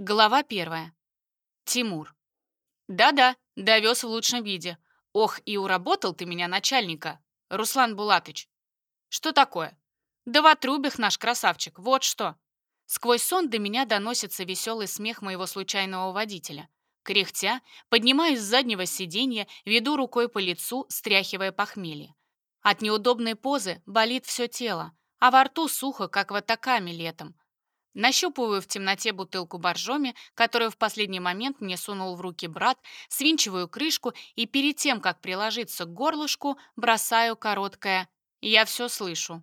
Глава первая. Тимур. Да-да, довез в лучшем виде. Ох, и уработал ты меня, начальника. Руслан Булатыч. Что такое? Да в отрубях наш красавчик, вот что. Сквозь сон до меня доносится веселый смех моего случайного водителя. Кряхтя, поднимаюсь с заднего сиденья, веду рукой по лицу, стряхивая похмелье. От неудобной позы болит все тело, а во рту сухо, как в атакаме летом. Нащупываю в темноте бутылку боржоми, которую в последний момент мне сунул в руки брат, свинчиваю крышку и перед тем, как приложиться к горлышку, бросаю короткое «Я все слышу».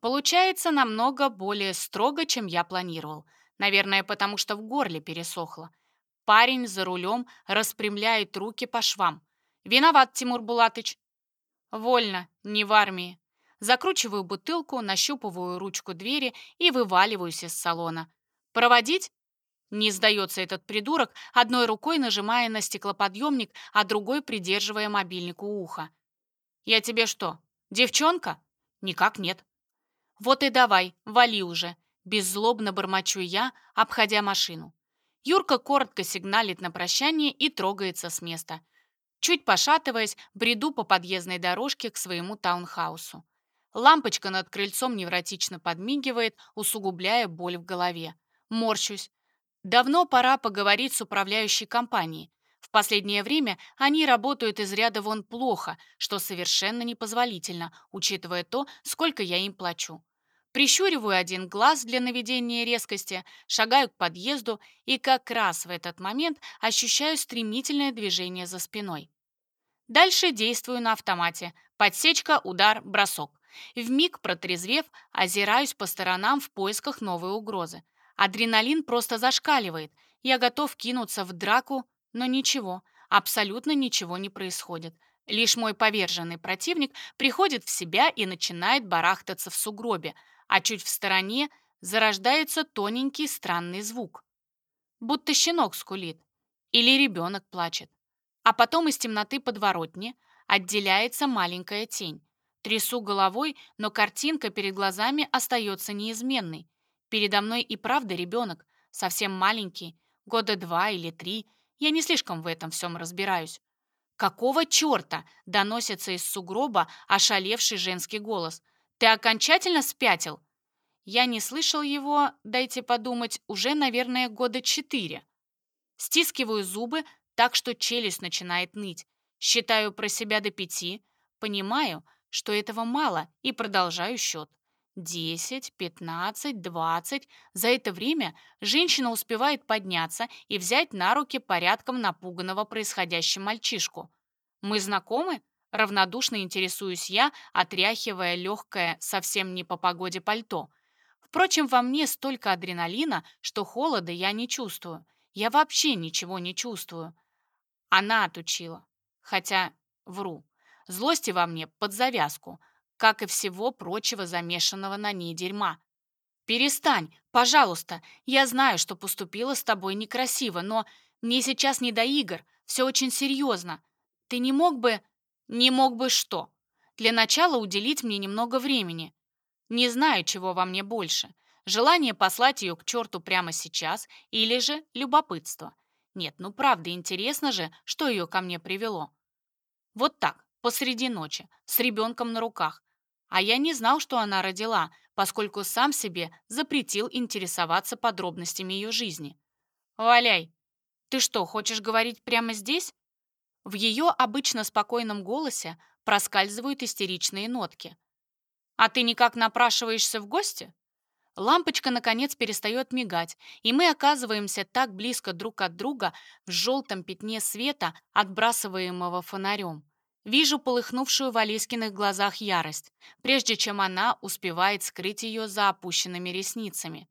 Получается намного более строго, чем я планировал. Наверное, потому что в горле пересохло. Парень за рулем распрямляет руки по швам. «Виноват, Тимур Булатыч». «Вольно, не в армии». Закручиваю бутылку, нащупываю ручку двери и вываливаюсь из салона. «Проводить?» Не сдается этот придурок, одной рукой нажимая на стеклоподъемник, а другой придерживая мобильник у уха. «Я тебе что, девчонка?» «Никак нет». «Вот и давай, вали уже», — беззлобно бормочу я, обходя машину. Юрка коротко сигналит на прощание и трогается с места. Чуть пошатываясь, бреду по подъездной дорожке к своему таунхаусу. Лампочка над крыльцом невротично подмигивает, усугубляя боль в голове. Морщусь. Давно пора поговорить с управляющей компанией. В последнее время они работают из ряда вон плохо, что совершенно непозволительно, учитывая то, сколько я им плачу. Прищуриваю один глаз для наведения резкости, шагаю к подъезду и как раз в этот момент ощущаю стремительное движение за спиной. Дальше действую на автомате. Подсечка, удар, бросок. Вмиг протрезвев, озираюсь по сторонам в поисках новой угрозы. Адреналин просто зашкаливает. Я готов кинуться в драку, но ничего, абсолютно ничего не происходит. Лишь мой поверженный противник приходит в себя и начинает барахтаться в сугробе, а чуть в стороне зарождается тоненький странный звук. Будто щенок скулит или ребенок плачет. А потом из темноты подворотни отделяется маленькая тень. Трясу головой, но картинка перед глазами остается неизменной. Передо мной и правда ребенок, совсем маленький, года два или три. Я не слишком в этом всем разбираюсь. «Какого черта?» — доносится из сугроба ошалевший женский голос. «Ты окончательно спятил?» Я не слышал его, дайте подумать, уже, наверное, года четыре. Стискиваю зубы так, что челюсть начинает ныть. Считаю про себя до пяти, понимаю — что этого мало, и продолжаю счет. Десять, пятнадцать, двадцать. За это время женщина успевает подняться и взять на руки порядком напуганного происходящим мальчишку. «Мы знакомы?» — равнодушно интересуюсь я, отряхивая легкое, совсем не по погоде пальто. Впрочем, во мне столько адреналина, что холода я не чувствую. Я вообще ничего не чувствую. Она отучила. Хотя вру. Злости во мне под завязку, как и всего прочего замешанного на ней дерьма. «Перестань, пожалуйста. Я знаю, что поступила с тобой некрасиво, но мне сейчас не до игр, все очень серьезно. Ты не мог бы...» «Не мог бы что? Для начала уделить мне немного времени. Не знаю, чего во мне больше. Желание послать ее к черту прямо сейчас или же любопытство. Нет, ну правда, интересно же, что ее ко мне привело. Вот так, посреди ночи, с ребенком на руках. А я не знал, что она родила, поскольку сам себе запретил интересоваться подробностями ее жизни. «Валяй! Ты что, хочешь говорить прямо здесь?» В ее обычно спокойном голосе проскальзывают истеричные нотки. «А ты никак напрашиваешься в гости?» Лампочка, наконец, перестает мигать, и мы оказываемся так близко друг от друга в желтом пятне света, отбрасываемого фонарем. Вижу полыхнувшую в Алискиных глазах ярость, прежде чем она успевает скрыть ее за опущенными ресницами.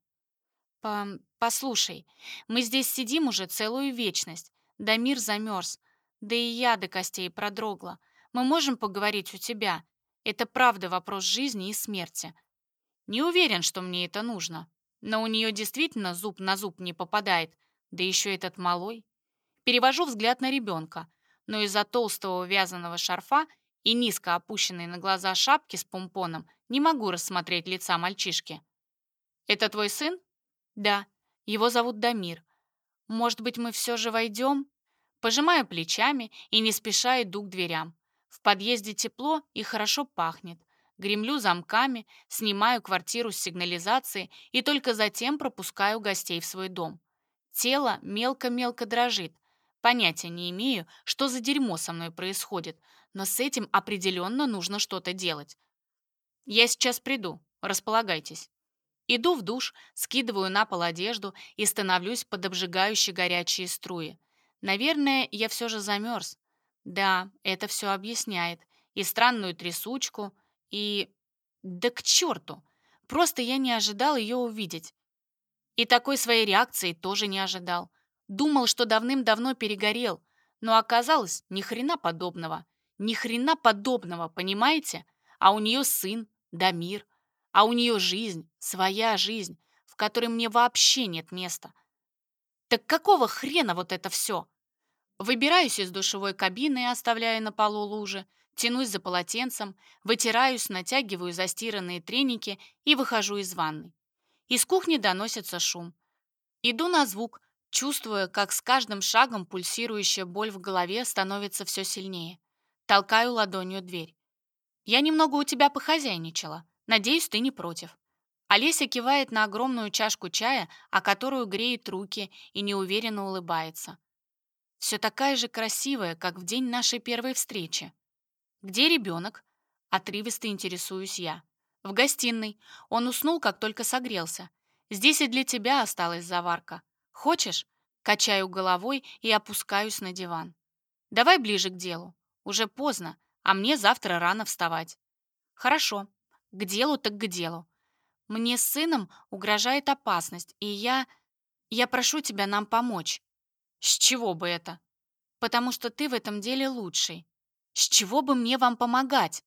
По «Послушай, мы здесь сидим уже целую вечность. Да мир замерз. Да и я до костей продрогла. Мы можем поговорить у тебя. Это правда вопрос жизни и смерти. Не уверен, что мне это нужно. Но у нее действительно зуб на зуб не попадает. Да еще этот малой. Перевожу взгляд на ребенка но из-за толстого вязаного шарфа и низко опущенной на глаза шапки с помпоном не могу рассмотреть лица мальчишки. «Это твой сын?» «Да, его зовут Дамир. Может быть, мы все же войдем? Пожимаю плечами и не спеша иду к дверям. В подъезде тепло и хорошо пахнет. Гремлю замками, снимаю квартиру с сигнализации и только затем пропускаю гостей в свой дом. Тело мелко-мелко дрожит. Понятия не имею, что за дерьмо со мной происходит, но с этим определенно нужно что-то делать. Я сейчас приду, располагайтесь. Иду в душ, скидываю на пол одежду и становлюсь под обжигающие горячие струи. Наверное, я все же замерз. Да, это все объясняет. И странную трясучку, и... Да к черту! Просто я не ожидал ее увидеть. И такой своей реакции тоже не ожидал. Думал, что давным-давно перегорел, но оказалось ни хрена подобного. Ни хрена подобного, понимаете? А у нее сын, Дамир. А у нее жизнь, своя жизнь, в которой мне вообще нет места. Так какого хрена вот это все? Выбираюсь из душевой кабины и оставляю на полу лужи, тянусь за полотенцем, вытираюсь, натягиваю застиранные треники и выхожу из ванной. Из кухни доносится шум. Иду на звук, чувствуя, как с каждым шагом пульсирующая боль в голове становится все сильнее. Толкаю ладонью дверь. «Я немного у тебя похозяйничала. Надеюсь, ты не против». Олеся кивает на огромную чашку чая, о которую греет руки и неуверенно улыбается. Все такая же красивая, как в день нашей первой встречи. «Где ребенок?» Отрывисто интересуюсь я. «В гостиной. Он уснул, как только согрелся. Здесь и для тебя осталась заварка. Хочешь?» Качаю головой и опускаюсь на диван. «Давай ближе к делу. Уже поздно, а мне завтра рано вставать». «Хорошо. К делу так к делу. Мне с сыном угрожает опасность, и я... Я прошу тебя нам помочь. С чего бы это? Потому что ты в этом деле лучший. С чего бы мне вам помогать?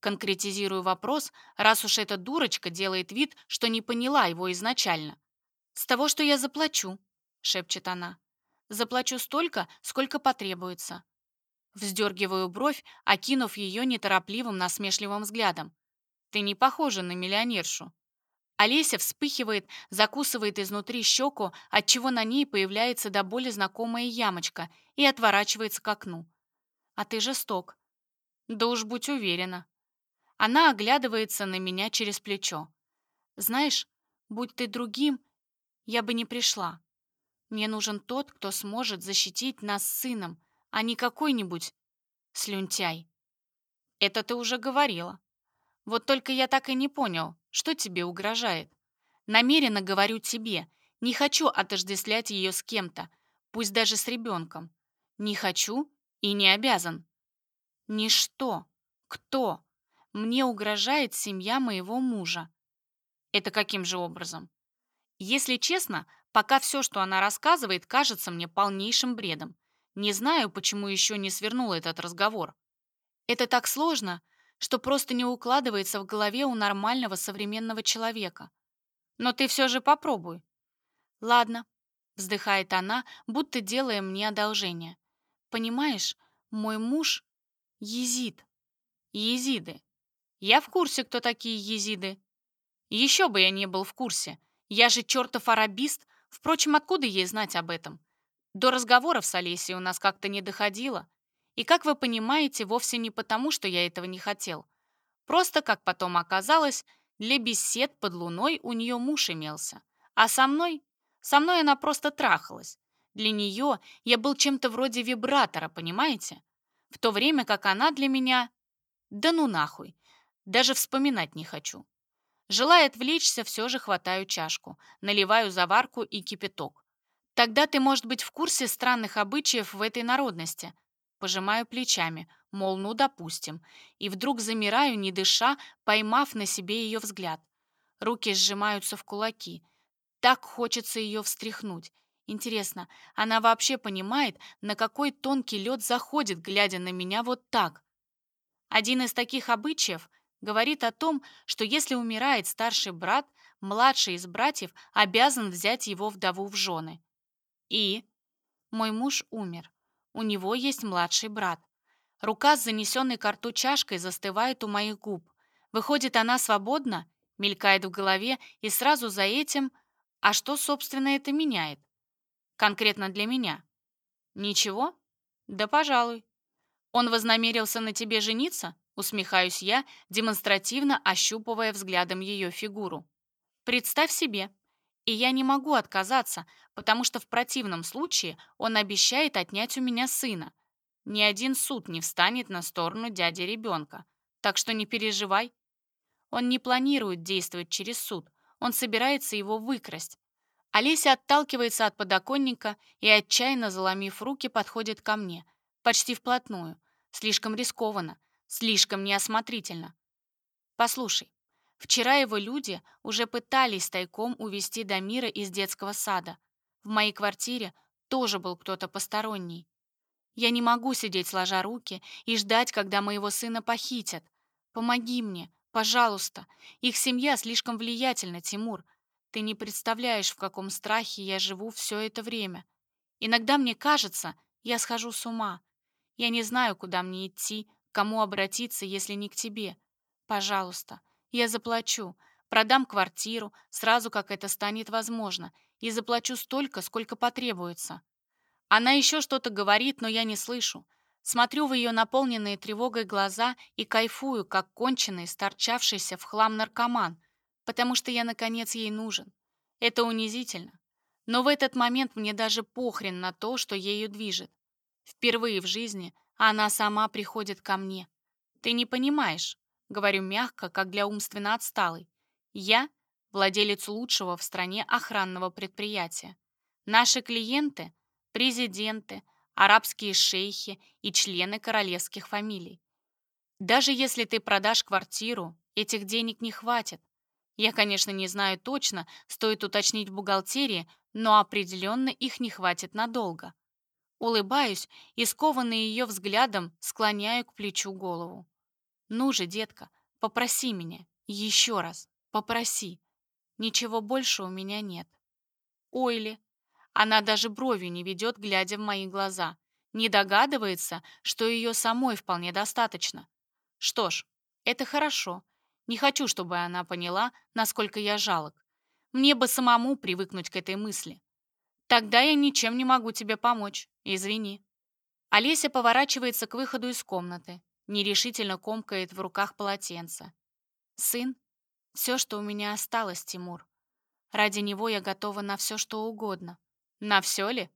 Конкретизирую вопрос, раз уж эта дурочка делает вид, что не поняла его изначально. «С того, что я заплачу», — шепчет она. «Заплачу столько, сколько потребуется». Вздергиваю бровь, окинув ее неторопливым насмешливым взглядом. «Ты не похожа на миллионершу». Олеся вспыхивает, закусывает изнутри щеку, отчего на ней появляется до боли знакомая ямочка и отворачивается к окну. «А ты жесток». «Да уж будь уверена». Она оглядывается на меня через плечо. «Знаешь, будь ты другим, я бы не пришла. Мне нужен тот, кто сможет защитить нас с сыном, а не какой-нибудь слюнтяй». «Это ты уже говорила. Вот только я так и не понял, что тебе угрожает? Намеренно говорю тебе. Не хочу отождествлять ее с кем-то, пусть даже с ребенком. Не хочу и не обязан. Ничто. Кто? Мне угрожает семья моего мужа. Это каким же образом? Если честно, пока все, что она рассказывает, кажется мне полнейшим бредом. Не знаю, почему еще не свернул этот разговор. Это так сложно, что просто не укладывается в голове у нормального современного человека. Но ты все же попробуй. Ладно, вздыхает она, будто делая мне одолжение. Понимаешь, мой муж — езид. Езиды. Я в курсе, кто такие езиды. Еще бы я не был в курсе. Я же чертов арабист. Впрочем, откуда ей знать об этом? До разговоров с Олесей у нас как-то не доходило. И, как вы понимаете, вовсе не потому, что я этого не хотел. Просто, как потом оказалось, для бесед под луной у нее муж имелся. А со мной? Со мной она просто трахалась. Для нее я был чем-то вроде вибратора, понимаете? В то время как она для меня... Да ну нахуй. Даже вспоминать не хочу. Желая отвлечься, все же хватаю чашку, наливаю заварку и кипяток. Тогда ты, может быть, в курсе странных обычаев в этой народности, Пожимаю плечами, мол, ну допустим. И вдруг замираю, не дыша, поймав на себе ее взгляд. Руки сжимаются в кулаки. Так хочется ее встряхнуть. Интересно, она вообще понимает, на какой тонкий лед заходит, глядя на меня вот так? Один из таких обычаев говорит о том, что если умирает старший брат, младший из братьев обязан взять его вдову в жены. И мой муж умер. У него есть младший брат. Рука с занесенной к рту чашкой застывает у моих губ. Выходит, она свободна? Мелькает в голове, и сразу за этим... А что, собственно, это меняет? Конкретно для меня. Ничего? Да, пожалуй. Он вознамерился на тебе жениться? Усмехаюсь я, демонстративно ощупывая взглядом ее фигуру. Представь себе. И я не могу отказаться, потому что в противном случае он обещает отнять у меня сына. Ни один суд не встанет на сторону дяди ребенка. Так что не переживай. Он не планирует действовать через суд. Он собирается его выкрасть. Олеся отталкивается от подоконника и, отчаянно заломив руки, подходит ко мне. Почти вплотную. Слишком рискованно. Слишком неосмотрительно. Послушай, вчера его люди уже пытались тайком увести Дамира из детского сада. В моей квартире тоже был кто-то посторонний. Я не могу сидеть сложа руки и ждать, когда моего сына похитят. Помоги мне, пожалуйста. Их семья слишком влиятельна, Тимур. Ты не представляешь, в каком страхе я живу все это время. Иногда мне кажется, я схожу с ума. Я не знаю, куда мне идти, кому обратиться, если не к тебе? Пожалуйста, я заплачу, продам квартиру, сразу как это станет возможно, и заплачу столько, сколько потребуется. Она еще что-то говорит, но я не слышу. Смотрю в ее наполненные тревогой глаза и кайфую, как конченый, сторчавшийся в хлам наркоман, потому что я, наконец, ей нужен. Это унизительно. Но в этот момент мне даже похрен на то, что ею движет. Впервые в жизни она сама приходит ко мне. Ты не понимаешь, говорю мягко, как для умственно отсталой. Я владелец лучшего в стране охранного предприятия. Наши клиенты – президенты, арабские шейхи и члены королевских фамилий. Даже если ты продашь квартиру, этих денег не хватит. Я, конечно, не знаю точно, стоит уточнить в бухгалтерии, но определенно их не хватит надолго. Улыбаюсь и, скованный ее взглядом, склоняю к плечу голову. «Ну же, детка, попроси меня. Еще раз. Попроси. Ничего больше у меня нет». Ойли. Она даже бровью не ведет, глядя в мои глаза. Не догадывается, что ее самой вполне достаточно. Что ж, это хорошо. Не хочу, чтобы она поняла, насколько я жалок. Мне бы самому привыкнуть к этой мысли. Тогда я ничем не могу тебе помочь. Извини. Олеся поворачивается к выходу из комнаты, нерешительно комкает в руках полотенце. Сын — все, что у меня осталось, Тимур. Ради него я готова на все, что угодно. На все ли?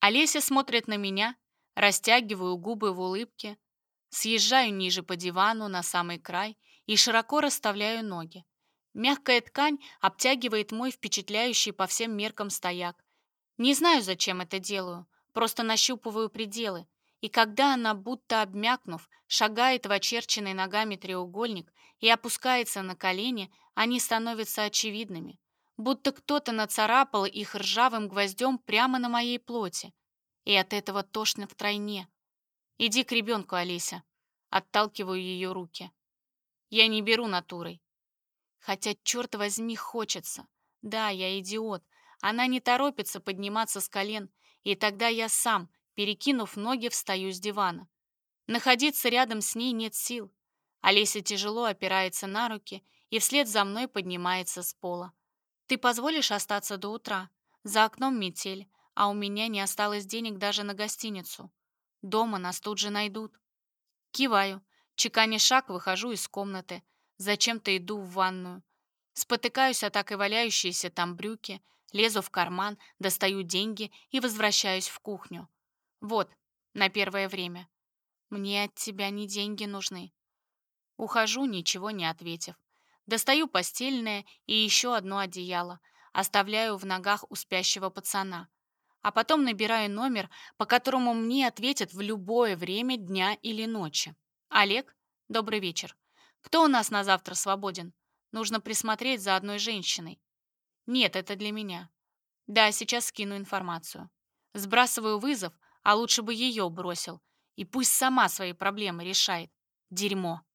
Олеся смотрит на меня, растягиваю губы в улыбке, съезжаю ниже по дивану на самый край и широко расставляю ноги. Мягкая ткань обтягивает мой впечатляющий по всем меркам стояк, не знаю, зачем это делаю, просто нащупываю пределы. И когда она, будто обмякнув, шагает в очерченный ногами треугольник и опускается на колени, они становятся очевидными. Будто кто-то нацарапал их ржавым гвоздем прямо на моей плоти. И от этого тошно втройне. «Иди к ребенку, Олеся». Отталкиваю ее руки. Я не беру натурой. Хотя, черт возьми, хочется. Да, я идиот, она не торопится подниматься с колен, и тогда я сам, перекинув ноги, встаю с дивана. Находиться рядом с ней нет сил. Олеся тяжело опирается на руки и вслед за мной поднимается с пола. «Ты позволишь остаться до утра? За окном метель, а у меня не осталось денег даже на гостиницу. Дома нас тут же найдут». Киваю, чеканя шаг, выхожу из комнаты. Зачем-то иду в ванную. Спотыкаюсь о так и валяющиеся там брюки, Лезу в карман, достаю деньги и возвращаюсь в кухню. Вот, на первое время. Мне от тебя не деньги нужны. Ухожу, ничего не ответив. Достаю постельное и еще одно одеяло. Оставляю в ногах у спящего пацана. А потом набираю номер, по которому мне ответят в любое время дня или ночи. Олег, добрый вечер. Кто у нас на завтра свободен? Нужно присмотреть за одной женщиной. Нет, это для меня. Да, сейчас скину информацию. Сбрасываю вызов, а лучше бы ее бросил. И пусть сама свои проблемы решает. Дерьмо.